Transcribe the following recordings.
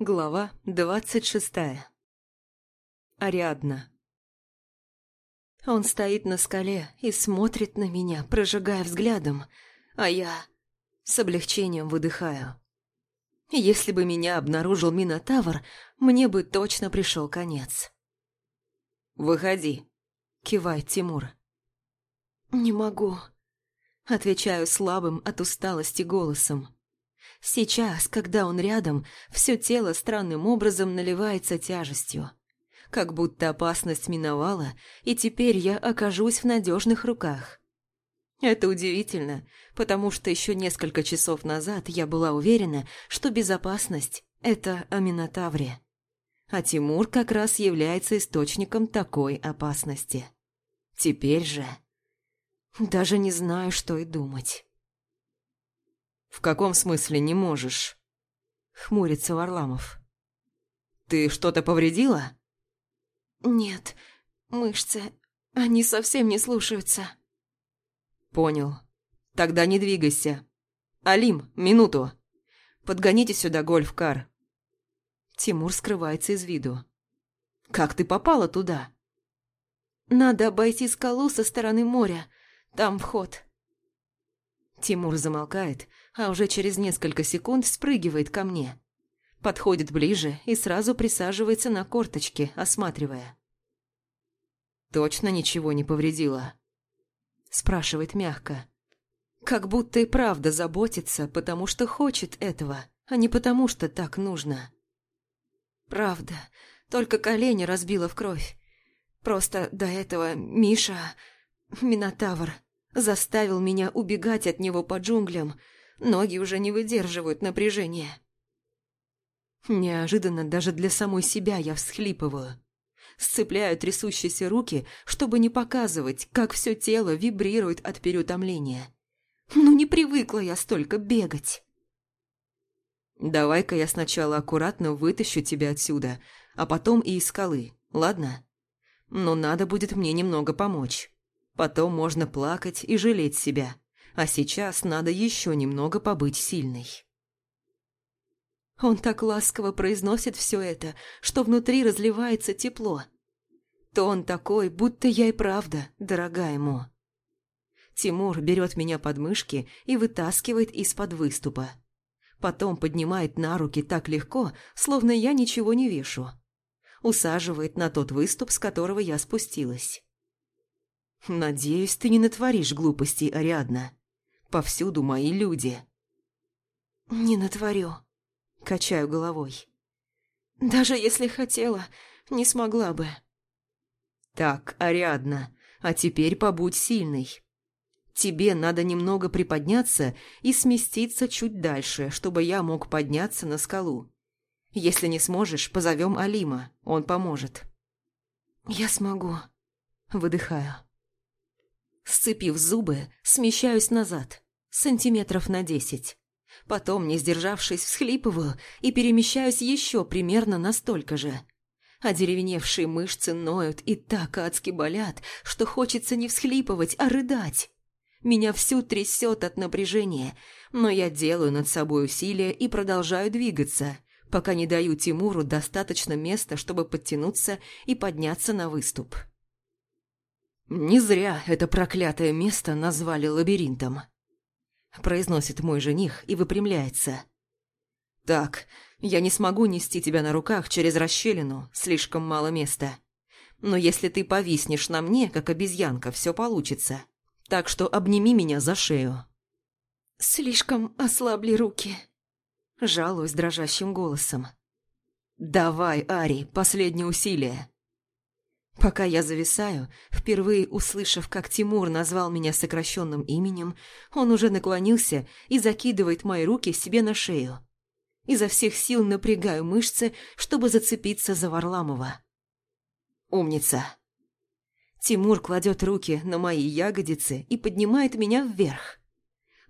Глава двадцать шестая. Ариадна. Он стоит на скале и смотрит на меня, прожигая взглядом, а я с облегчением выдыхаю. Если бы меня обнаружил Минотавр, мне бы точно пришел конец. «Выходи», — кивает Тимур. «Не могу», — отвечаю слабым от усталости голосом. Сейчас, когда он рядом, все тело странным образом наливается тяжестью. Как будто опасность миновала, и теперь я окажусь в надежных руках. Это удивительно, потому что еще несколько часов назад я была уверена, что безопасность – это о Минотавре. А Тимур как раз является источником такой опасности. Теперь же... Даже не знаю, что и думать. «В каком смысле не можешь?» — хмурится Варламов. «Ты что-то повредила?» «Нет, мышцы, они совсем не слушаются». «Понял. Тогда не двигайся. Алим, минуту. Подгоните сюда гольф-кар». Тимур скрывается из виду. «Как ты попала туда?» «Надо обойти скалу со стороны моря. Там вход». Тимур замолкает, а уже через несколько секунд спрыгивает ко мне. Подходит ближе и сразу присаживается на корточки, осматривая. «Точно ничего не повредила?» Спрашивает мягко. Как будто и правда заботится, потому что хочет этого, а не потому что так нужно. «Правда, только колени разбила в кровь. Просто до этого Миша, Минотавр, заставил меня убегать от него по джунглям. Ноги уже не выдерживают напряжения. Неожиданно даже для самой себя я всхлипываю. Сцепляю трясущиеся руки, чтобы не показывать, как все тело вибрирует от переутомления. Ну не привыкла я столько бегать. Давай-ка я сначала аккуратно вытащу тебя отсюда, а потом и из скалы, ладно? Но надо будет мне немного помочь. Потом можно плакать и жалеть себя. А сейчас надо еще немного побыть сильной. Он так ласково произносит все это, что внутри разливается тепло. То он такой, будто я и правда дорога ему. Тимур берет меня под мышки и вытаскивает из-под выступа. Потом поднимает на руки так легко, словно я ничего не вешу. Усаживает на тот выступ, с которого я спустилась. «Надеюсь, ты не натворишь глупостей, Ариадна. Повсюду мои люди». «Не натворю», — качаю головой. «Даже если хотела, не смогла бы». «Так, Ариадна, а теперь побудь сильной. Тебе надо немного приподняться и сместиться чуть дальше, чтобы я мог подняться на скалу. Если не сможешь, позовем Алима, он поможет». «Я смогу», — выдыхаю. Сцепив зубы, смещаюсь назад, сантиметров на десять. Потом, не сдержавшись, всхлипываю и перемещаюсь еще примерно настолько же. Одеревеневшие мышцы ноют и так адски болят, что хочется не всхлипывать, а рыдать. Меня всю трясет от напряжения, но я делаю над собой усилия и продолжаю двигаться, пока не даю Тимуру достаточно места, чтобы подтянуться и подняться на выступ. «Не зря это проклятое место назвали лабиринтом», – произносит мой жених и выпрямляется. «Так, я не смогу нести тебя на руках через расщелину, слишком мало места. Но если ты повиснешь на мне, как обезьянка, все получится. Так что обними меня за шею». «Слишком ослабли руки», – жалуюсь дрожащим голосом. «Давай, Ари, последнее усилие». Пока я зависаю, впервые услышав, как Тимур назвал меня сокращенным именем, он уже наклонился и закидывает мои руки себе на шею. Изо всех сил напрягаю мышцы, чтобы зацепиться за Варламова. Умница. Тимур кладет руки на мои ягодицы и поднимает меня вверх.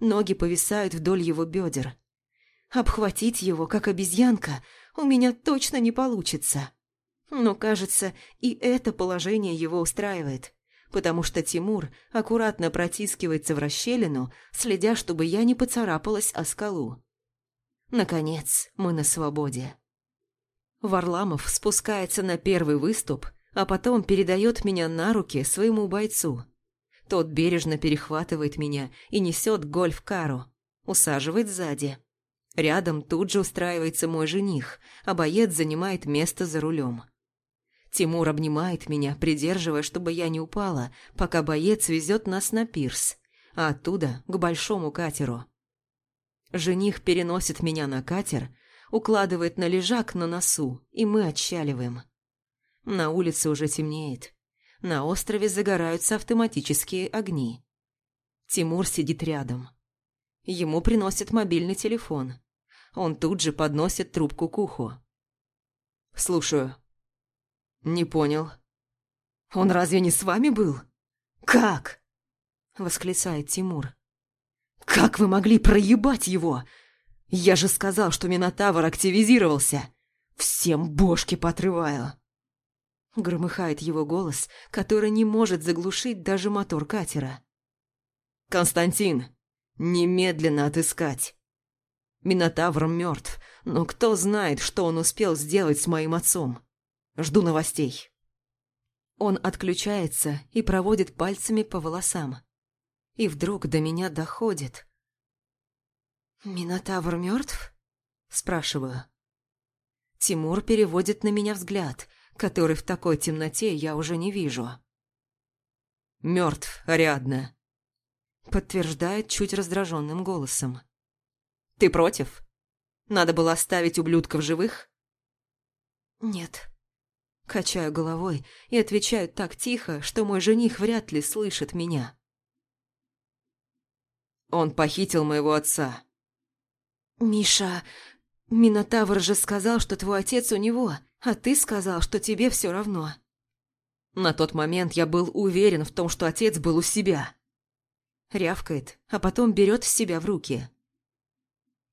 Ноги повисают вдоль его бедер. Обхватить его, как обезьянка, у меня точно не получится. Но, кажется, и это положение его устраивает, потому что Тимур аккуратно протискивается в расщелину, следя, чтобы я не поцарапалась о скалу. Наконец, мы на свободе. Варламов спускается на первый выступ, а потом передает меня на руки своему бойцу. Тот бережно перехватывает меня и несет гольф-кару, усаживает сзади. Рядом тут же устраивается мой жених, а боец занимает место за рулем. Тимур обнимает меня, придерживая, чтобы я не упала, пока боец везет нас на пирс, а оттуда к большому катеру. Жених переносит меня на катер, укладывает на лежак на носу, и мы отчаливаем. На улице уже темнеет. На острове загораются автоматические огни. Тимур сидит рядом. Ему приносят мобильный телефон. Он тут же подносит трубку к уху. «Слушаю». «Не понял». «Он разве не с вами был?» «Как?» – восклицает Тимур. «Как вы могли проебать его? Я же сказал, что Минотавр активизировался. Всем бошки потрываю». Громыхает его голос, который не может заглушить даже мотор катера. «Константин, немедленно отыскать!» Минотавр мертв, но кто знает, что он успел сделать с моим отцом. Жду новостей. Он отключается и проводит пальцами по волосам. И вдруг до меня доходит. «Минотавр мертв?» – спрашиваю. Тимур переводит на меня взгляд, который в такой темноте я уже не вижу. «Мертв, Ариадна», — подтверждает чуть раздраженным голосом. «Ты против? Надо было оставить ублюдков живых?» «Нет». Качаю головой и отвечаю так тихо, что мой жених вряд ли слышит меня. Он похитил моего отца. «Миша, Минотавр же сказал, что твой отец у него. А ты сказал, что тебе все равно. На тот момент я был уверен в том, что отец был у себя. Рявкает, а потом берет себя в руки.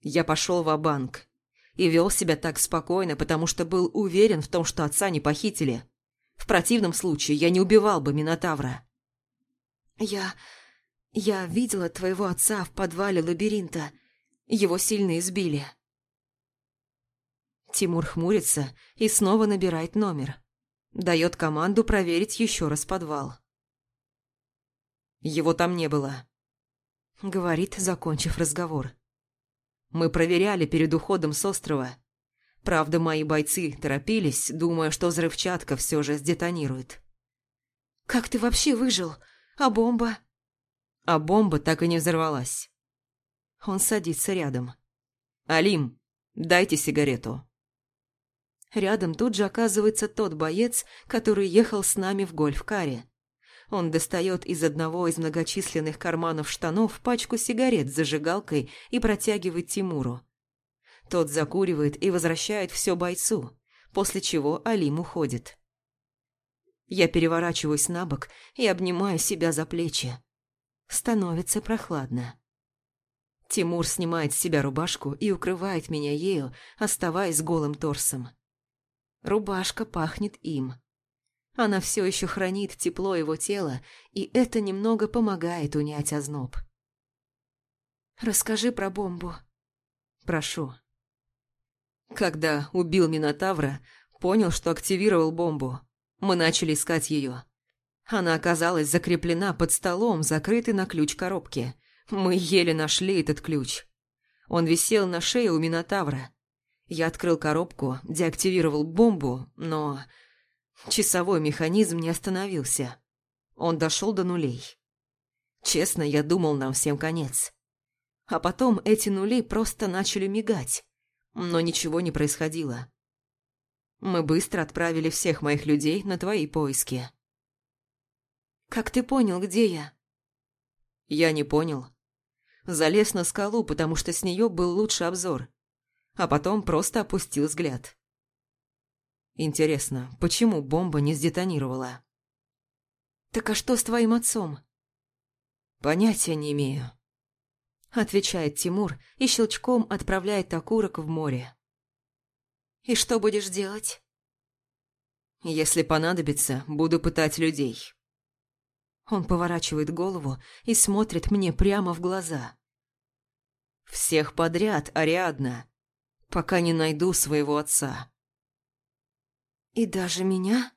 Я пошел в банк и вел себя так спокойно, потому что был уверен в том, что отца не похитили. В противном случае я не убивал бы Минотавра. Я... я видела твоего отца в подвале лабиринта. Его сильно избили. Тимур хмурится и снова набирает номер. Дает команду проверить еще раз подвал. Его там не было. Говорит, закончив разговор. Мы проверяли перед уходом с острова. Правда, мои бойцы торопились, думая, что взрывчатка все же сдетонирует. «Как ты вообще выжил? А бомба?» А бомба так и не взорвалась. Он садится рядом. «Алим, дайте сигарету». Рядом тут же оказывается тот боец, который ехал с нами в гольф-каре. Он достает из одного из многочисленных карманов штанов пачку сигарет с зажигалкой и протягивает Тимуру. Тот закуривает и возвращает все бойцу, после чего Алим уходит. Я переворачиваюсь на бок и обнимаю себя за плечи. Становится прохладно. Тимур снимает с себя рубашку и укрывает меня ею, оставаясь голым торсом. Рубашка пахнет им. Она все еще хранит тепло его тела, и это немного помогает унять озноб. «Расскажи про бомбу». «Прошу». Когда убил Минотавра, понял, что активировал бомбу. Мы начали искать ее. Она оказалась закреплена под столом, закрытой на ключ коробки. Мы еле нашли этот ключ. Он висел на шее у Минотавра. Я открыл коробку, деактивировал бомбу, но... Часовой механизм не остановился. Он дошел до нулей. Честно, я думал, нам всем конец. А потом эти нули просто начали мигать, но ничего не происходило. Мы быстро отправили всех моих людей на твои поиски. «Как ты понял, где я?» Я не понял. Залез на скалу, потому что с нее был лучший обзор а потом просто опустил взгляд. Интересно, почему бомба не сдетонировала? «Так а что с твоим отцом?» «Понятия не имею», — отвечает Тимур и щелчком отправляет окурок в море. «И что будешь делать?» «Если понадобится, буду пытать людей». Он поворачивает голову и смотрит мне прямо в глаза. «Всех подряд, Ариадна пока не найду своего отца. И даже меня?